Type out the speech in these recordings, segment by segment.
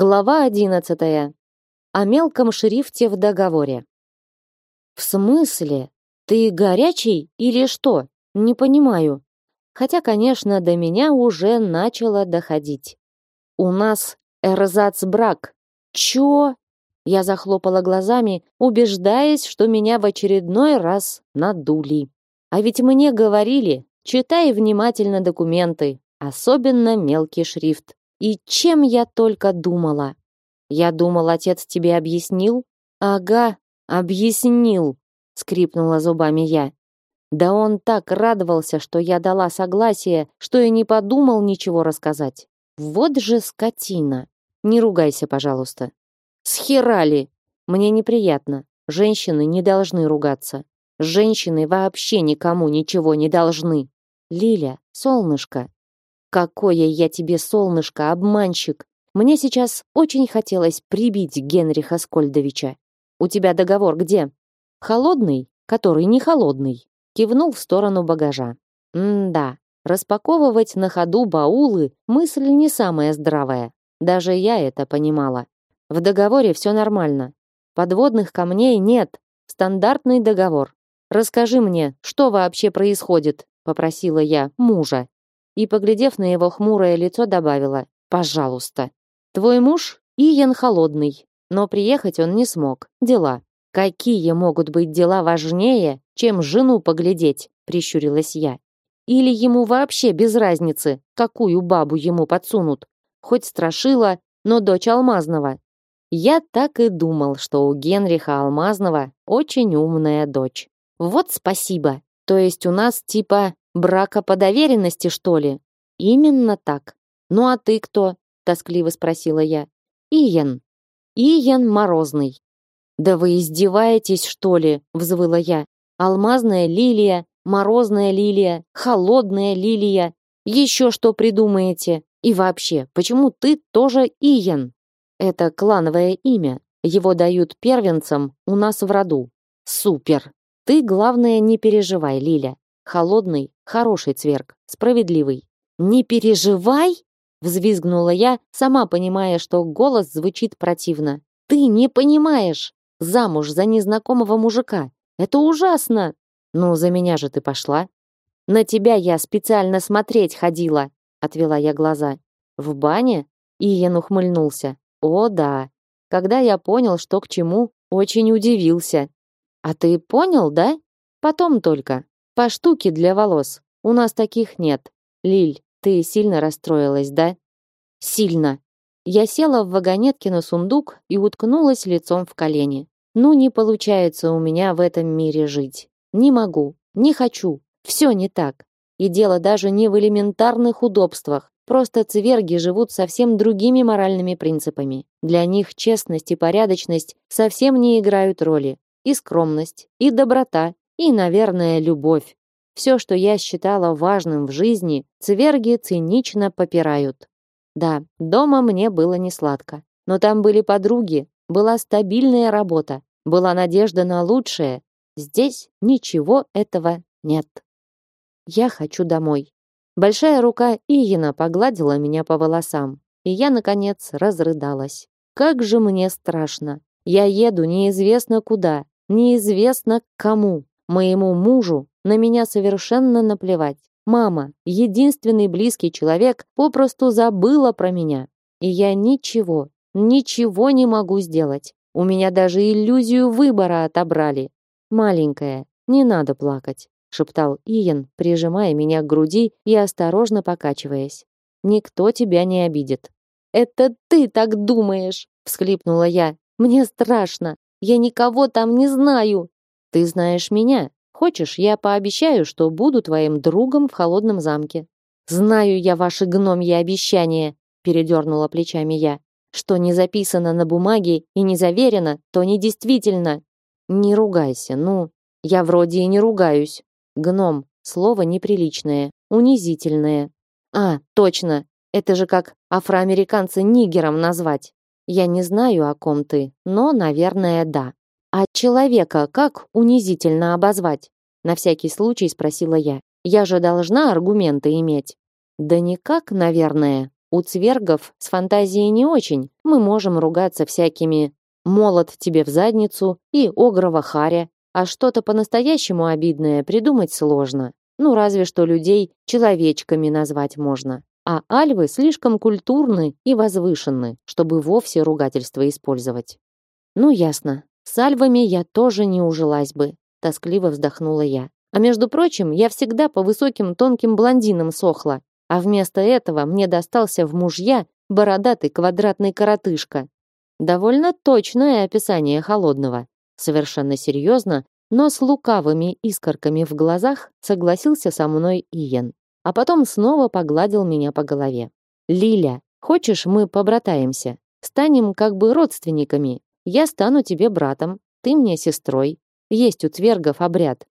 Глава одиннадцатая. О мелком шрифте в договоре. В смысле? Ты горячий или что? Не понимаю. Хотя, конечно, до меня уже начало доходить. У нас эрзац-брак. Чё? Я захлопала глазами, убеждаясь, что меня в очередной раз надули. А ведь мне говорили, читай внимательно документы, особенно мелкий шрифт. И чем я только думала. Я думал, отец тебе объяснил? Ага, объяснил, скрипнула зубами я. Да он так радовался, что я дала согласие, что и не подумал ничего рассказать. Вот же скотина. Не ругайся, пожалуйста. Схерали. Мне неприятно. Женщины не должны ругаться. Женщины вообще никому ничего не должны. Лиля, солнышко, Какое я тебе солнышко, обманщик! Мне сейчас очень хотелось прибить Генриха Скольдовича. У тебя договор где? Холодный, который не холодный. Кивнул в сторону багажа. М-да, распаковывать на ходу баулы мысль не самая здравая. Даже я это понимала. В договоре все нормально. Подводных камней нет. Стандартный договор. Расскажи мне, что вообще происходит, попросила я мужа и, поглядев на его хмурое лицо, добавила «Пожалуйста». «Твой муж Иен Холодный, но приехать он не смог. Дела. Какие могут быть дела важнее, чем жену поглядеть?» прищурилась я. «Или ему вообще без разницы, какую бабу ему подсунут? Хоть страшила, но дочь Алмазного». Я так и думал, что у Генриха Алмазного очень умная дочь. Вот спасибо. То есть у нас типа Брака по доверенности, что ли? Именно так. Ну а ты кто? тоскливо спросила я. Иен. Иен Морозный. Да вы издеваетесь, что ли? взвыла я. Алмазная лилия, морозная лилия, холодная лилия. Еще что придумаете? И вообще, почему ты тоже Иен? Это клановое имя. Его дают первенцам у нас в роду. Супер. Ты главное не переживай, Лиля. Холодный, хороший цверк, справедливый. Не переживай, взвизгнула я, сама понимая, что голос звучит противно. Ты не понимаешь. Замуж за незнакомого мужика. Это ужасно. Ну, за меня же ты пошла. На тебя я специально смотреть ходила, отвела я глаза. В бане? Иен ухмыльнулся. О, да. Когда я понял, что к чему, очень удивился. А ты понял, да? Потом только. По штуке для волос. У нас таких нет. Лиль, ты сильно расстроилась, да? Сильно. Я села в вагонетке на сундук и уткнулась лицом в колени. Ну не получается у меня в этом мире жить. Не могу, не хочу. Все не так. И дело даже не в элементарных удобствах. Просто цверги живут совсем другими моральными принципами. Для них честность и порядочность совсем не играют роли. И скромность, и доброта, и, наверное, любовь. Все, что я считала важным в жизни, цверги цинично попирают. Да, дома мне было не сладко, но там были подруги, была стабильная работа, была надежда на лучшее. Здесь ничего этого нет. Я хочу домой. Большая рука Иена погладила меня по волосам, и я наконец разрыдалась. Как же мне страшно. Я еду неизвестно куда, неизвестно к кому. Моему мужу на меня совершенно наплевать. Мама, единственный близкий человек, попросту забыла про меня. И я ничего, ничего не могу сделать. У меня даже иллюзию выбора отобрали. Маленькая, не надо плакать, шептал Иен, прижимая меня к груди и осторожно покачиваясь. Никто тебя не обидит. Это ты так думаешь, всхлипнула я. Мне страшно. Я никого там не знаю. Ты знаешь меня. Хочешь, я пообещаю, что буду твоим другом в холодном замке. Знаю я ваши гномьи обещания, передернула плечами я. Что не записано на бумаге и не заверено, то не действительно. Не ругайся, ну, я вроде и не ругаюсь. Гном слово неприличное, унизительное. А, точно. Это же как афроамериканца нигером назвать. Я не знаю, о ком ты, но, наверное, да. А человека как унизительно обозвать? На всякий случай спросила я. Я же должна аргументы иметь. Да никак, наверное, У цвергов с фантазией не очень. Мы можем ругаться всякими «молот тебе в задницу» и «огрова харя», а что-то по-настоящему обидное придумать сложно. Ну, разве что людей человечками назвать можно. А альвы слишком культурны и возвышенны, чтобы вовсе ругательство использовать. Ну, ясно. С альвами я тоже не ужилась бы, тоскливо вздохнула я. А между прочим, я всегда по высоким тонким блондинам сохла, а вместо этого мне достался в мужья бородатый квадратный коротышка. Довольно точное описание холодного. Совершенно серьезно, но с лукавыми искорками в глазах согласился со мной Иен. А потом снова погладил меня по голове. «Лиля, хочешь, мы побратаемся? Станем как бы родственниками. Я стану тебе братом, ты мне сестрой. Есть у твергов обряд».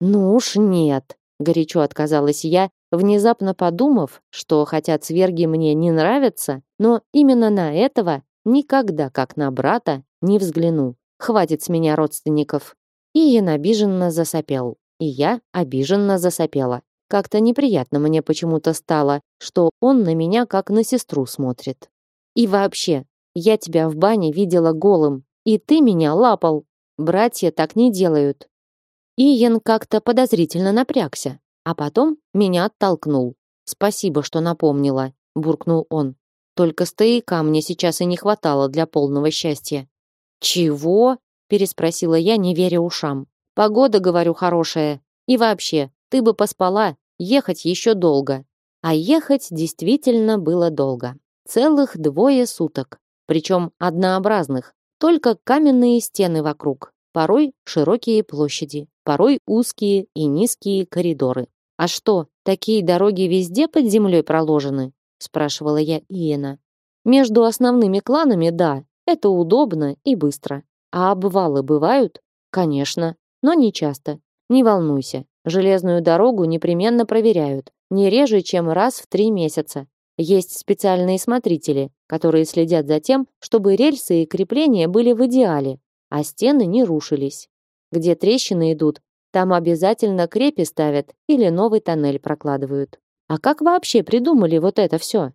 «Ну уж нет», — горячо отказалась я, внезапно подумав, что хотя цверги мне не нравятся, но именно на этого никогда как на брата не взгляну. Хватит с меня родственников. Иен обиженно засопел, и я обиженно засопела. Как-то неприятно мне почему-то стало, что он на меня как на сестру смотрит. И вообще, я тебя в бане видела голым, и ты меня лапал. Братья так не делают. Иен как-то подозрительно напрягся, а потом меня оттолкнул. Спасибо, что напомнила, буркнул он. Только стояка мне сейчас и не хватало для полного счастья. Чего? переспросила я, не веря ушам. Погода, говорю, хорошая. И вообще, ты бы поспала, ехать еще долго. А ехать действительно было долго. Целых двое суток, причем однообразных, только каменные стены вокруг, порой широкие площади, порой узкие и низкие коридоры. А что, такие дороги везде под землей проложены? спрашивала я Иена. Между основными кланами, да, это удобно и быстро. А обвалы бывают? Конечно, но не часто. Не волнуйся. Железную дорогу непременно проверяют, не реже, чем раз в три месяца. Есть специальные смотрители, которые следят за тем, чтобы рельсы и крепления были в идеале, а стены не рушились. Где трещины идут, там обязательно крепи ставят или новый тоннель прокладывают. А как вообще придумали вот это все?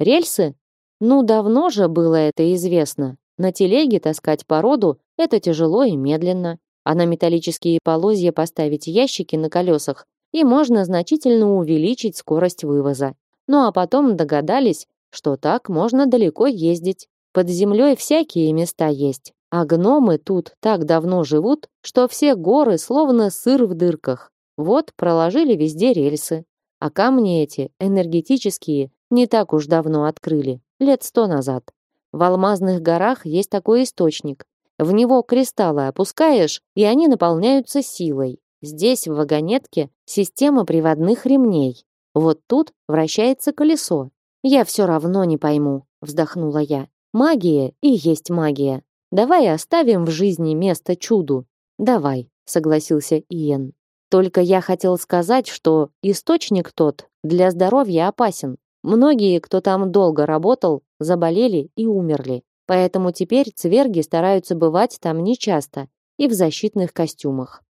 Рельсы? Ну, давно же было это известно. На телеге таскать породу – это тяжело и медленно, а на металлические полозья поставить ящики на колесах, и можно значительно увеличить скорость вывоза. Ну а потом догадались, что так можно далеко ездить. Под землей всякие места есть, а гномы тут так давно живут, что все горы словно сыр в дырках. Вот проложили везде рельсы. А камни эти, энергетические, не так уж давно открыли, лет сто назад. В алмазных горах есть такой источник. В него кристаллы опускаешь, и они наполняются силой. Здесь, в вагонетке, система приводных ремней. Вот тут вращается колесо. Я все равно не пойму, вздохнула я. Магия и есть магия. Давай оставим в жизни место чуду. Давай, согласился Иен. Только я хотел сказать, что источник тот для здоровья опасен. Многие, кто там долго работал, заболели и умерли. Поэтому теперь цверги стараются бывать там нечасто и в защитных костюмах.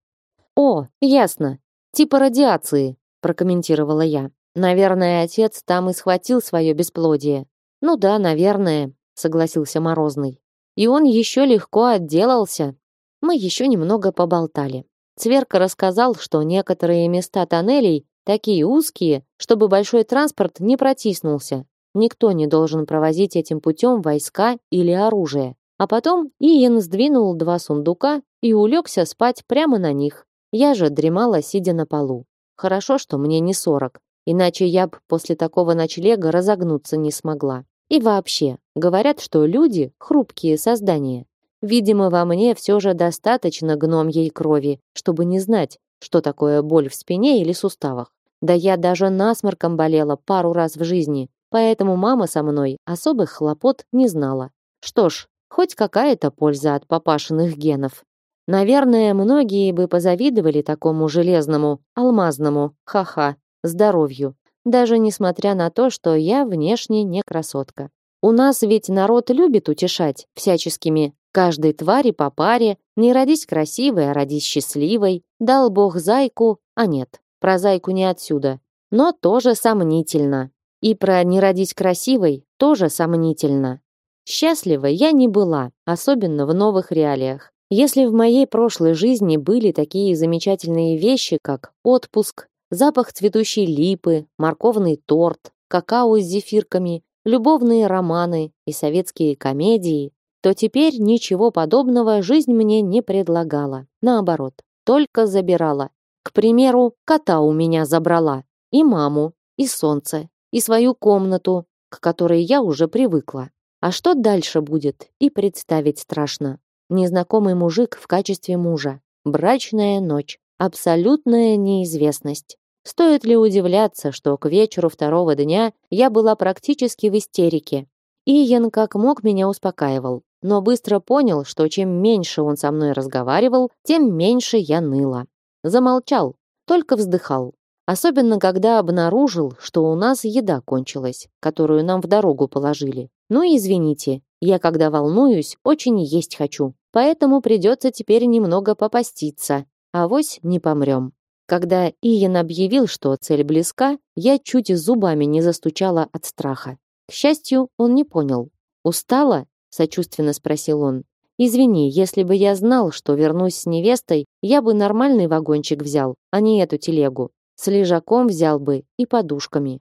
О, ясно. Типа радиации, прокомментировала я. Наверное, отец там и схватил свое бесплодие. Ну да, наверное, согласился Морозный. И он еще легко отделался. Мы еще немного поболтали. Цверка рассказал, что некоторые места тоннелей такие узкие, чтобы большой транспорт не протиснулся. Никто не должен провозить этим путем войска или оружие. А потом Иен сдвинул два сундука и улегся спать прямо на них. Я же дремала, сидя на полу. Хорошо, что мне не сорок, иначе я б после такого ночлега разогнуться не смогла. И вообще, говорят, что люди — хрупкие создания. Видимо, во мне все же достаточно гномьей крови, чтобы не знать, что такое боль в спине или суставах. Да я даже насморком болела пару раз в жизни, поэтому мама со мной особых хлопот не знала. Что ж, хоть какая-то польза от папашиных генов. Наверное, многие бы позавидовали такому железному, алмазному, ха-ха, здоровью, даже несмотря на то, что я внешне не красотка. У нас ведь народ любит утешать всяческими Каждой твари по паре, не родись красивой, а родись счастливой, дал бог зайку, а нет, про зайку не отсюда, но тоже сомнительно. И про не родить красивой тоже сомнительно. Счастлива я не была, особенно в новых реалиях. Если в моей прошлой жизни были такие замечательные вещи, как отпуск, запах цветущей липы, морковный торт, какао с зефирками, любовные романы и советские комедии, то теперь ничего подобного жизнь мне не предлагала. Наоборот, только забирала. К примеру, кота у меня забрала, и маму, и солнце, и свою комнату, к которой я уже привыкла. А что дальше будет, и представить страшно. Незнакомый мужик в качестве мужа, брачная ночь, абсолютная неизвестность. Стоит ли удивляться, что к вечеру второго дня я была практически в истерике. Иен как мог меня успокаивал, но быстро понял, что чем меньше он со мной разговаривал, тем меньше я ныла. Замолчал, только вздыхал. Особенно, когда обнаружил, что у нас еда кончилась, которую нам в дорогу положили. Ну извините, я когда волнуюсь, очень есть хочу. Поэтому придется теперь немного попаститься. а Авось не помрем. Когда Иен объявил, что цель близка, я чуть зубами не застучала от страха. К счастью, он не понял. «Устала?» – сочувственно спросил он. «Извини, если бы я знал, что вернусь с невестой, я бы нормальный вагончик взял, а не эту телегу. С лежаком взял бы и подушками.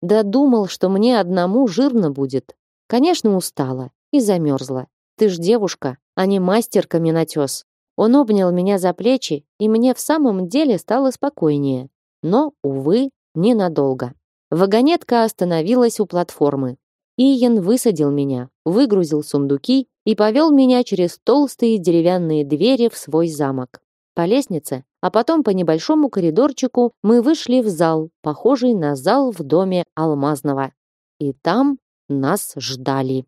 Да думал, что мне одному жирно будет. Конечно, устала и замерзла. Ты ж девушка, а не мастер каменотес. Он обнял меня за плечи, и мне в самом деле стало спокойнее. Но, увы, ненадолго. Вагонетка остановилась у платформы. Иен высадил меня, выгрузил сундуки и повел меня через толстые деревянные двери в свой замок. По лестнице а потом по небольшому коридорчику мы вышли в зал, похожий на зал в доме Алмазного. И там нас ждали.